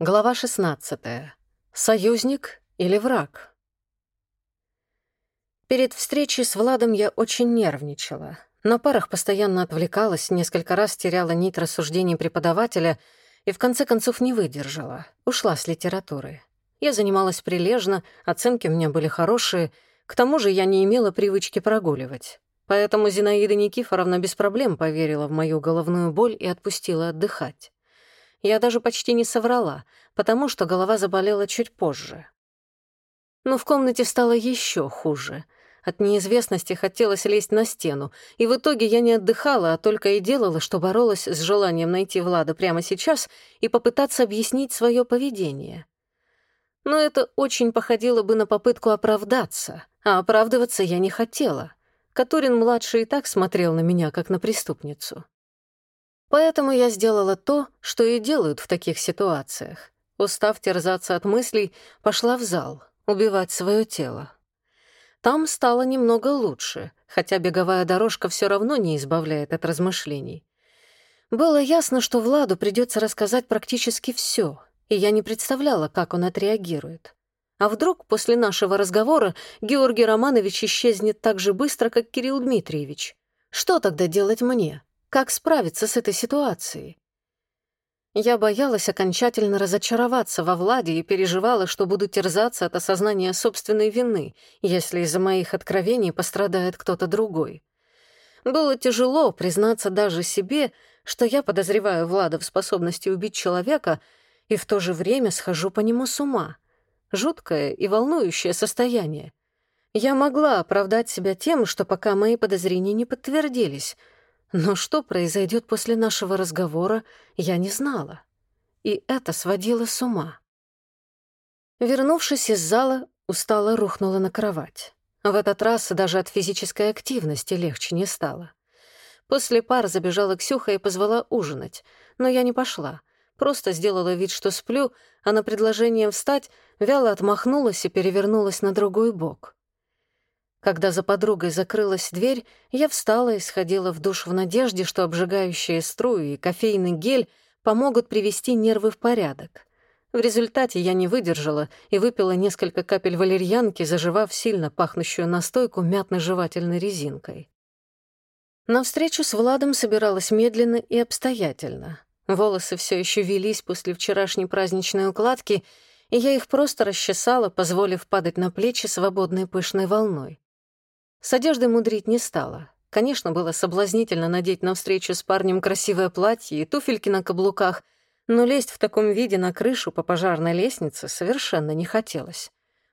Глава 16. Союзник или враг? Перед встречей с Владом я очень нервничала. На парах постоянно отвлекалась, несколько раз теряла нить рассуждений преподавателя и в конце концов не выдержала. Ушла с литературы. Я занималась прилежно, оценки у меня были хорошие, к тому же я не имела привычки прогуливать. Поэтому Зинаида Никифоровна без проблем поверила в мою головную боль и отпустила отдыхать. Я даже почти не соврала, потому что голова заболела чуть позже. Но в комнате стало еще хуже. От неизвестности хотелось лезть на стену, и в итоге я не отдыхала, а только и делала, что боролась с желанием найти Влада прямо сейчас и попытаться объяснить свое поведение. Но это очень походило бы на попытку оправдаться, а оправдываться я не хотела. Катурин-младший и так смотрел на меня, как на преступницу. Поэтому я сделала то, что и делают в таких ситуациях. Устав терзаться от мыслей, пошла в зал, убивать свое тело. Там стало немного лучше, хотя беговая дорожка все равно не избавляет от размышлений. Было ясно, что Владу придется рассказать практически все, и я не представляла, как он отреагирует. А вдруг после нашего разговора Георгий Романович исчезнет так же быстро, как Кирилл Дмитриевич? Что тогда делать мне? Как справиться с этой ситуацией? Я боялась окончательно разочароваться во Владе и переживала, что буду терзаться от осознания собственной вины, если из-за моих откровений пострадает кто-то другой. Было тяжело признаться даже себе, что я подозреваю Влада в способности убить человека и в то же время схожу по нему с ума. Жуткое и волнующее состояние. Я могла оправдать себя тем, что пока мои подозрения не подтвердились — но что произойдет после нашего разговора, я не знала. И это сводило с ума. Вернувшись из зала, устало рухнула на кровать. В этот раз даже от физической активности легче не стало. После пар забежала Ксюха и позвала ужинать, но я не пошла. Просто сделала вид, что сплю, а на предложение встать вяло отмахнулась и перевернулась на другой бок. Когда за подругой закрылась дверь, я встала и сходила в душ в надежде, что обжигающие струи и кофейный гель помогут привести нервы в порядок. В результате я не выдержала и выпила несколько капель валерьянки, заживав сильно пахнущую настойку мятно-жевательной резинкой. На встречу с Владом собиралась медленно и обстоятельно. Волосы все еще велись после вчерашней праздничной укладки, и я их просто расчесала, позволив падать на плечи свободной пышной волной. С одеждой мудрить не стала. Конечно, было соблазнительно надеть на встречу с парнем красивое платье и туфельки на каблуках, но лезть в таком виде на крышу по пожарной лестнице совершенно не хотелось.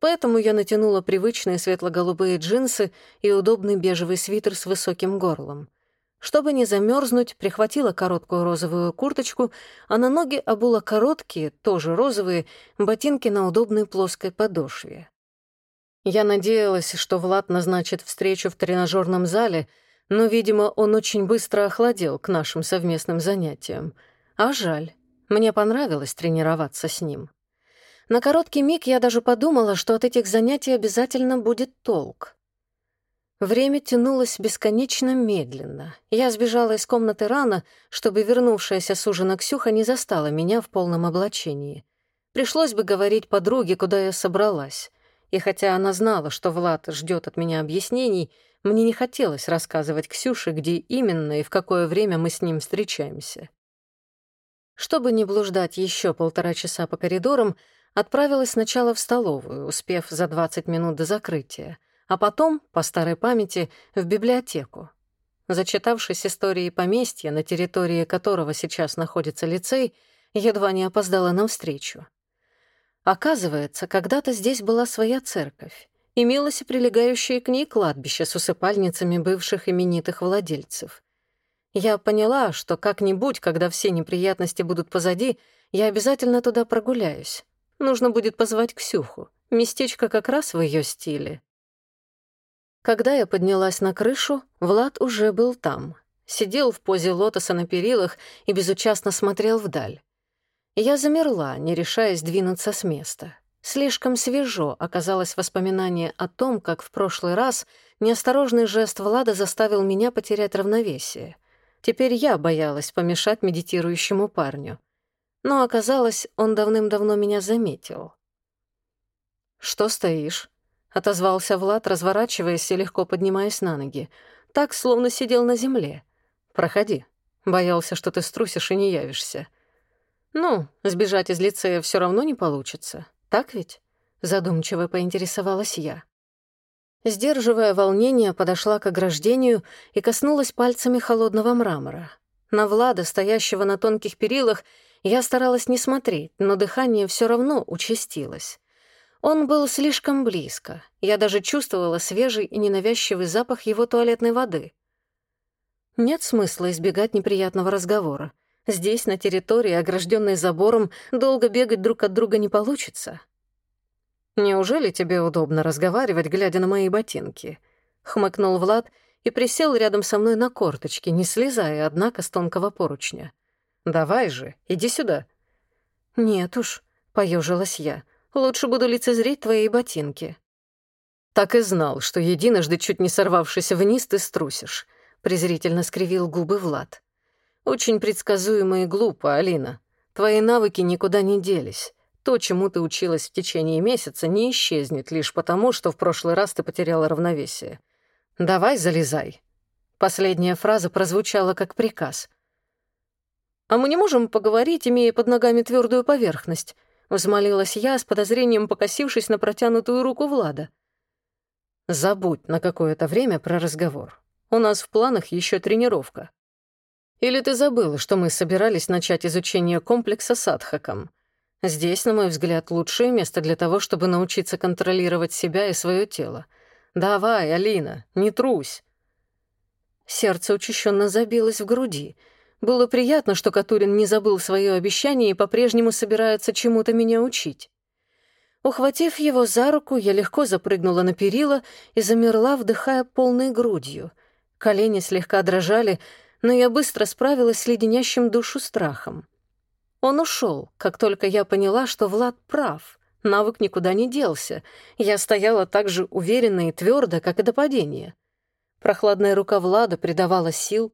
Поэтому я натянула привычные светло-голубые джинсы и удобный бежевый свитер с высоким горлом. Чтобы не замерзнуть, прихватила короткую розовую курточку, а на ноги обула короткие, тоже розовые, ботинки на удобной плоской подошве. Я надеялась, что Влад назначит встречу в тренажерном зале, но, видимо, он очень быстро охладел к нашим совместным занятиям. А жаль, мне понравилось тренироваться с ним. На короткий миг я даже подумала, что от этих занятий обязательно будет толк. Время тянулось бесконечно медленно. Я сбежала из комнаты рано, чтобы вернувшаяся с ужина Ксюха не застала меня в полном облачении. Пришлось бы говорить подруге, куда я собралась. И хотя она знала, что Влад ждет от меня объяснений, мне не хотелось рассказывать Ксюше, где именно и в какое время мы с ним встречаемся. Чтобы не блуждать еще полтора часа по коридорам, отправилась сначала в столовую, успев за 20 минут до закрытия, а потом, по старой памяти, в библиотеку. Зачитавшись истории поместья, на территории которого сейчас находится лицей, едва не опоздала на встречу. Оказывается, когда-то здесь была своя церковь. Имелось и прилегающее к ней кладбище с усыпальницами бывших именитых владельцев. Я поняла, что как-нибудь, когда все неприятности будут позади, я обязательно туда прогуляюсь. Нужно будет позвать Ксюху. Местечко как раз в ее стиле. Когда я поднялась на крышу, Влад уже был там. Сидел в позе лотоса на перилах и безучастно смотрел вдаль. Я замерла, не решаясь двинуться с места. Слишком свежо оказалось воспоминание о том, как в прошлый раз неосторожный жест Влада заставил меня потерять равновесие. Теперь я боялась помешать медитирующему парню. но оказалось, он давным-давно меня заметил. «Что стоишь?» — отозвался Влад, разворачиваясь и легко поднимаясь на ноги. Так, словно сидел на земле. «Проходи. Боялся, что ты струсишь и не явишься». «Ну, сбежать из лицея все равно не получится. Так ведь?» — задумчиво поинтересовалась я. Сдерживая волнение, подошла к ограждению и коснулась пальцами холодного мрамора. На Влада, стоящего на тонких перилах, я старалась не смотреть, но дыхание все равно участилось. Он был слишком близко. Я даже чувствовала свежий и ненавязчивый запах его туалетной воды. Нет смысла избегать неприятного разговора. Здесь, на территории, огражденной забором, долго бегать друг от друга не получится. «Неужели тебе удобно разговаривать, глядя на мои ботинки?» — хмыкнул Влад и присел рядом со мной на корточки, не слезая, однако, с тонкого поручня. «Давай же, иди сюда». «Нет уж», — поежилась я, — «лучше буду лицезреть твои ботинки». «Так и знал, что единожды, чуть не сорвавшись вниз, ты струсишь», — презрительно скривил губы Влад. «Очень предсказуемо и глупо, Алина. Твои навыки никуда не делись. То, чему ты училась в течение месяца, не исчезнет лишь потому, что в прошлый раз ты потеряла равновесие. Давай залезай. Последняя фраза прозвучала как приказ. «А мы не можем поговорить, имея под ногами твердую поверхность?» — взмолилась я, с подозрением покосившись на протянутую руку Влада. «Забудь на какое-то время про разговор. У нас в планах еще тренировка. Или ты забыла, что мы собирались начать изучение комплекса с Адхаком? Здесь, на мой взгляд, лучшее место для того, чтобы научиться контролировать себя и свое тело. Давай, Алина, не трусь. Сердце учащенно забилось в груди. Было приятно, что Катурин не забыл свое обещание и по-прежнему собирается чему-то меня учить. Ухватив его за руку, я легко запрыгнула на перила и замерла, вдыхая полной грудью. Колени слегка дрожали, но я быстро справилась с леденящим душу страхом. Он ушел, как только я поняла, что Влад прав. Навык никуда не делся. Я стояла так же уверенно и твердо, как и до падения. Прохладная рука Влада придавала сил.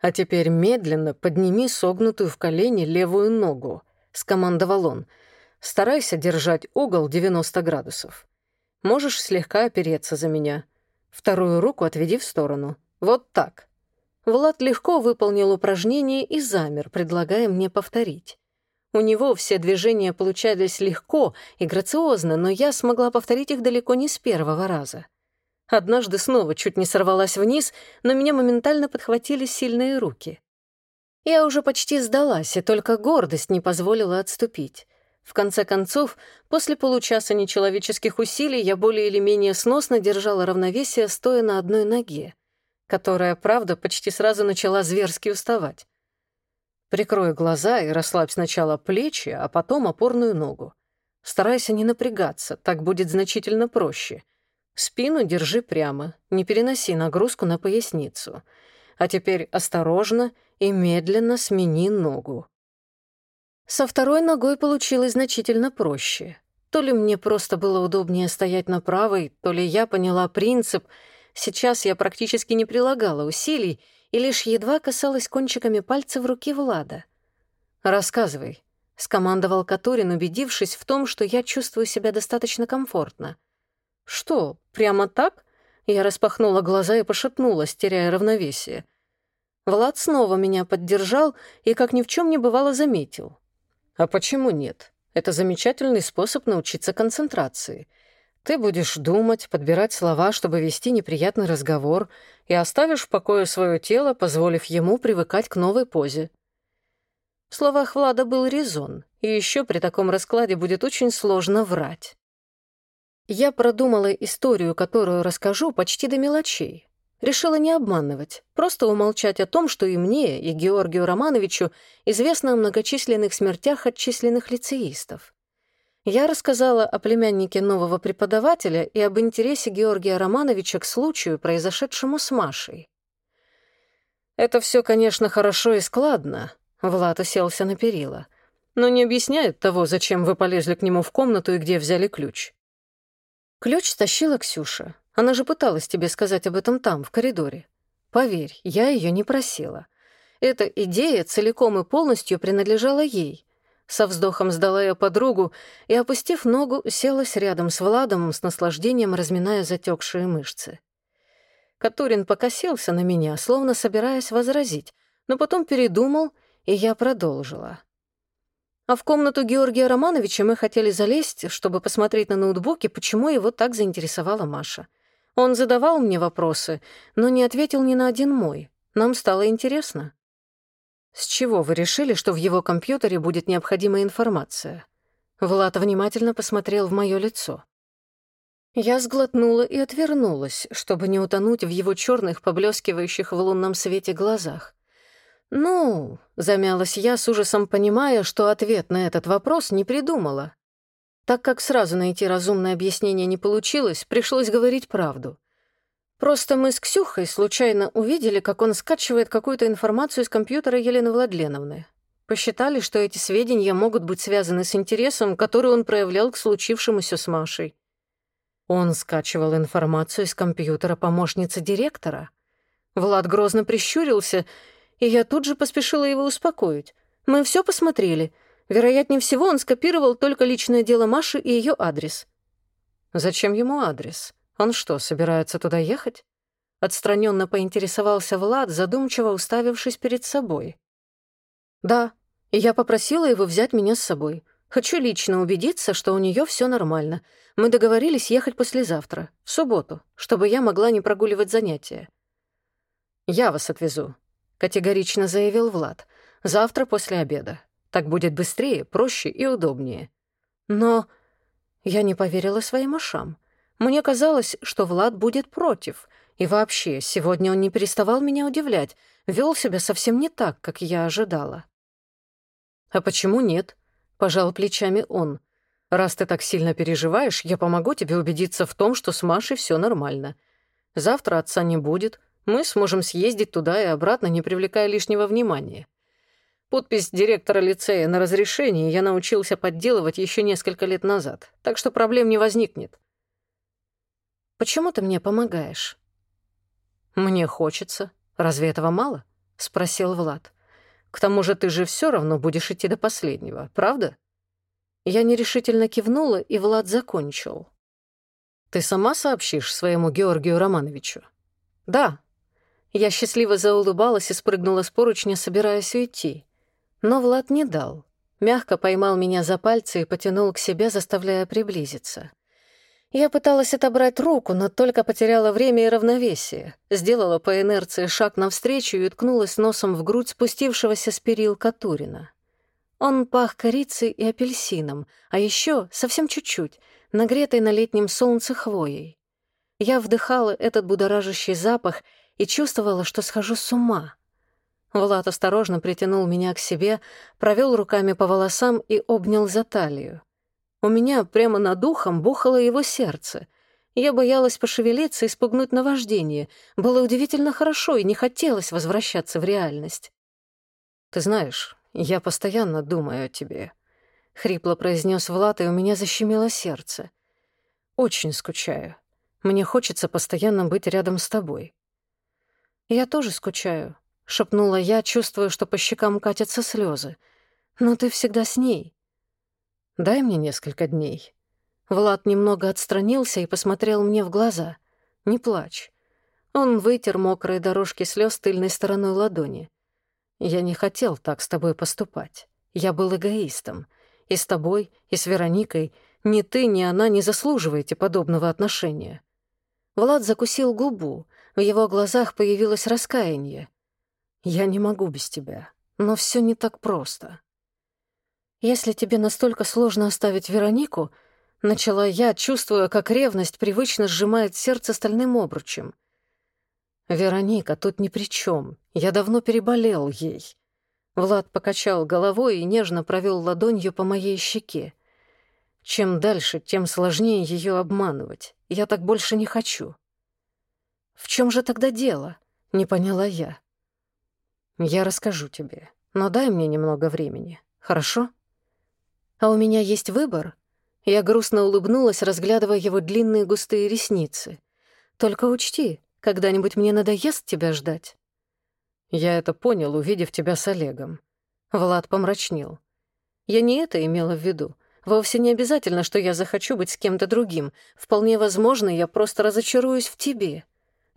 «А теперь медленно подними согнутую в колени левую ногу», — скомандовал он. «Старайся держать угол 90 градусов. Можешь слегка опереться за меня. Вторую руку отведи в сторону. Вот так. Влад легко выполнил упражнение и замер, предлагая мне повторить. У него все движения получались легко и грациозно, но я смогла повторить их далеко не с первого раза. Однажды снова чуть не сорвалась вниз, но меня моментально подхватили сильные руки. Я уже почти сдалась, и только гордость не позволила отступить. В конце концов, после получаса нечеловеческих усилий я более или менее сносно держала равновесие, стоя на одной ноге которая, правда, почти сразу начала зверски уставать. Прикрой глаза и расслабь сначала плечи, а потом опорную ногу. Старайся не напрягаться, так будет значительно проще. Спину держи прямо, не переноси нагрузку на поясницу. А теперь осторожно и медленно смени ногу. Со второй ногой получилось значительно проще. То ли мне просто было удобнее стоять на правой, то ли я поняла принцип — Сейчас я практически не прилагала усилий и лишь едва касалась кончиками пальцев руки Влада. «Рассказывай», — скомандовал Катурин, убедившись в том, что я чувствую себя достаточно комфортно. «Что, прямо так?» Я распахнула глаза и пошатнулась, теряя равновесие. Влад снова меня поддержал и, как ни в чем не бывало, заметил. «А почему нет? Это замечательный способ научиться концентрации. Ты будешь думать, подбирать слова, чтобы вести неприятный разговор, и оставишь в покое свое тело, позволив ему привыкать к новой позе. В словах Влада был резон, и еще при таком раскладе будет очень сложно врать. Я продумала историю, которую расскажу, почти до мелочей. Решила не обманывать, просто умолчать о том, что и мне, и Георгию Романовичу известно о многочисленных смертях отчисленных лицеистов. Я рассказала о племяннике нового преподавателя и об интересе Георгия Романовича к случаю, произошедшему с Машей. «Это все, конечно, хорошо и складно», — Влад уселся на перила, «но не объясняет того, зачем вы полезли к нему в комнату и где взяли ключ». «Ключ стащила Ксюша. Она же пыталась тебе сказать об этом там, в коридоре. Поверь, я ее не просила. Эта идея целиком и полностью принадлежала ей. Со вздохом сдала я подругу и, опустив ногу, селась рядом с Владом, с наслаждением разминая затекшие мышцы. Катурин покосился на меня, словно собираясь возразить, но потом передумал, и я продолжила. А в комнату Георгия Романовича мы хотели залезть, чтобы посмотреть на ноутбуке, почему его так заинтересовала Маша. Он задавал мне вопросы, но не ответил ни на один мой. Нам стало интересно. С чего вы решили, что в его компьютере будет необходимая информация? Влад внимательно посмотрел в мое лицо. Я сглотнула и отвернулась, чтобы не утонуть в его черных, поблескивающих в лунном свете глазах. «Ну», — замялась я, с ужасом понимая, что ответ на этот вопрос не придумала. Так как сразу найти разумное объяснение не получилось, пришлось говорить правду. Просто мы с Ксюхой случайно увидели, как он скачивает какую-то информацию из компьютера Елены Владленовны. Посчитали, что эти сведения могут быть связаны с интересом, который он проявлял к случившемуся с Машей. Он скачивал информацию из компьютера помощницы директора. Влад грозно прищурился, и я тут же поспешила его успокоить. Мы все посмотрели. Вероятнее всего, он скопировал только личное дело Маши и ее адрес. Зачем ему адрес? Он что, собирается туда ехать? Отстраненно поинтересовался Влад, задумчиво уставившись перед собой. Да, и я попросила его взять меня с собой. Хочу лично убедиться, что у нее все нормально. Мы договорились ехать послезавтра, в субботу, чтобы я могла не прогуливать занятия. «Я вас отвезу», — категорично заявил Влад. «Завтра после обеда. Так будет быстрее, проще и удобнее». Но я не поверила своим ушам. Мне казалось, что Влад будет против. И вообще, сегодня он не переставал меня удивлять, вел себя совсем не так, как я ожидала. «А почему нет?» — пожал плечами он. «Раз ты так сильно переживаешь, я помогу тебе убедиться в том, что с Машей все нормально. Завтра отца не будет, мы сможем съездить туда и обратно, не привлекая лишнего внимания. Подпись директора лицея на разрешение я научился подделывать еще несколько лет назад, так что проблем не возникнет». «Почему ты мне помогаешь?» «Мне хочется. Разве этого мало?» — спросил Влад. К тому же ты же все равно будешь идти до последнего, правда?» Я нерешительно кивнула, и Влад закончил. «Ты сама сообщишь своему Георгию Романовичу?» «Да». Я счастливо заулыбалась и спрыгнула с поручня, собираясь уйти. Но Влад не дал. Мягко поймал меня за пальцы и потянул к себе, заставляя приблизиться. Я пыталась отобрать руку, но только потеряла время и равновесие. Сделала по инерции шаг навстречу и уткнулась носом в грудь спустившегося с перил Катурина. Он пах корицей и апельсином, а еще совсем чуть-чуть, нагретой на летнем солнце хвоей. Я вдыхала этот будоражащий запах и чувствовала, что схожу с ума. Влад осторожно притянул меня к себе, провел руками по волосам и обнял за талию. У меня прямо над ухом бухало его сердце. Я боялась пошевелиться и спугнуть наваждение. Было удивительно хорошо и не хотелось возвращаться в реальность. «Ты знаешь, я постоянно думаю о тебе», — хрипло произнес Влад, и у меня защемило сердце. «Очень скучаю. Мне хочется постоянно быть рядом с тобой». «Я тоже скучаю», — шепнула я, чувствуя, что по щекам катятся слезы. «Но ты всегда с ней. Дай мне несколько дней». Влад немного отстранился и посмотрел мне в глаза. «Не плачь». Он вытер мокрые дорожки слез тыльной стороной ладони. «Я не хотел так с тобой поступать. Я был эгоистом. И с тобой, и с Вероникой ни ты, ни она не заслуживаете подобного отношения». Влад закусил губу. В его глазах появилось раскаяние. «Я не могу без тебя. Но все не так просто. «Если тебе настолько сложно оставить Веронику», — начала я, чувствуя, как ревность привычно сжимает сердце стальным обручем. «Вероника тут ни при чем. Я давно переболел ей». Влад покачал головой и нежно провел ладонью по моей щеке. Чем дальше, тем сложнее ее обманывать. Я так больше не хочу. «В чем же тогда дело?» — не поняла я. «Я расскажу тебе, но дай мне немного времени, хорошо?» А у меня есть выбор. Я грустно улыбнулась, разглядывая его длинные густые ресницы. Только учти, когда-нибудь мне надоест тебя ждать. Я это понял, увидев тебя с Олегом. Влад помрачнел. Я не это имела в виду. Вовсе не обязательно, что я захочу быть с кем-то другим. Вполне возможно, я просто разочаруюсь в тебе.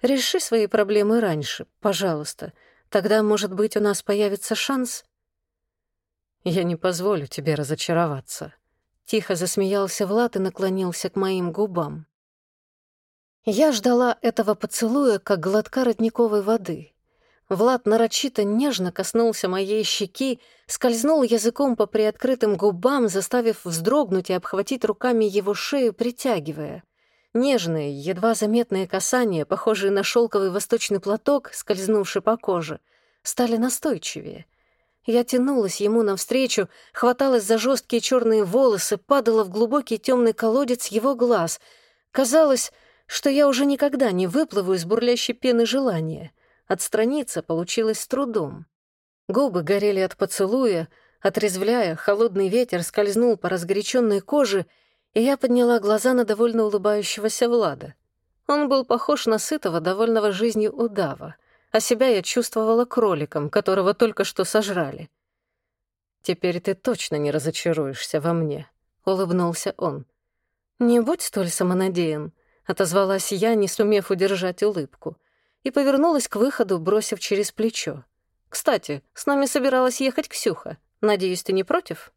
Реши свои проблемы раньше, пожалуйста. Тогда, может быть, у нас появится шанс?» «Я не позволю тебе разочароваться», — тихо засмеялся Влад и наклонился к моим губам. Я ждала этого поцелуя, как глотка родниковой воды. Влад нарочито нежно коснулся моей щеки, скользнул языком по приоткрытым губам, заставив вздрогнуть и обхватить руками его шею, притягивая. Нежные, едва заметные касания, похожие на шелковый восточный платок, скользнувший по коже, стали настойчивее. Я тянулась ему навстречу, хваталась за жесткие черные волосы, падала в глубокий темный колодец его глаз. Казалось, что я уже никогда не выплыву из бурлящей пены желания. Отстраниться получилось с трудом. Губы горели от поцелуя, отрезвляя, холодный ветер скользнул по разгоряченной коже — и я подняла глаза на довольно улыбающегося Влада. Он был похож на сытого, довольного жизнью удава, а себя я чувствовала кроликом, которого только что сожрали. «Теперь ты точно не разочаруешься во мне», — улыбнулся он. «Не будь столь самонадеян», — отозвалась я, не сумев удержать улыбку, и повернулась к выходу, бросив через плечо. «Кстати, с нами собиралась ехать Ксюха. Надеюсь, ты не против?»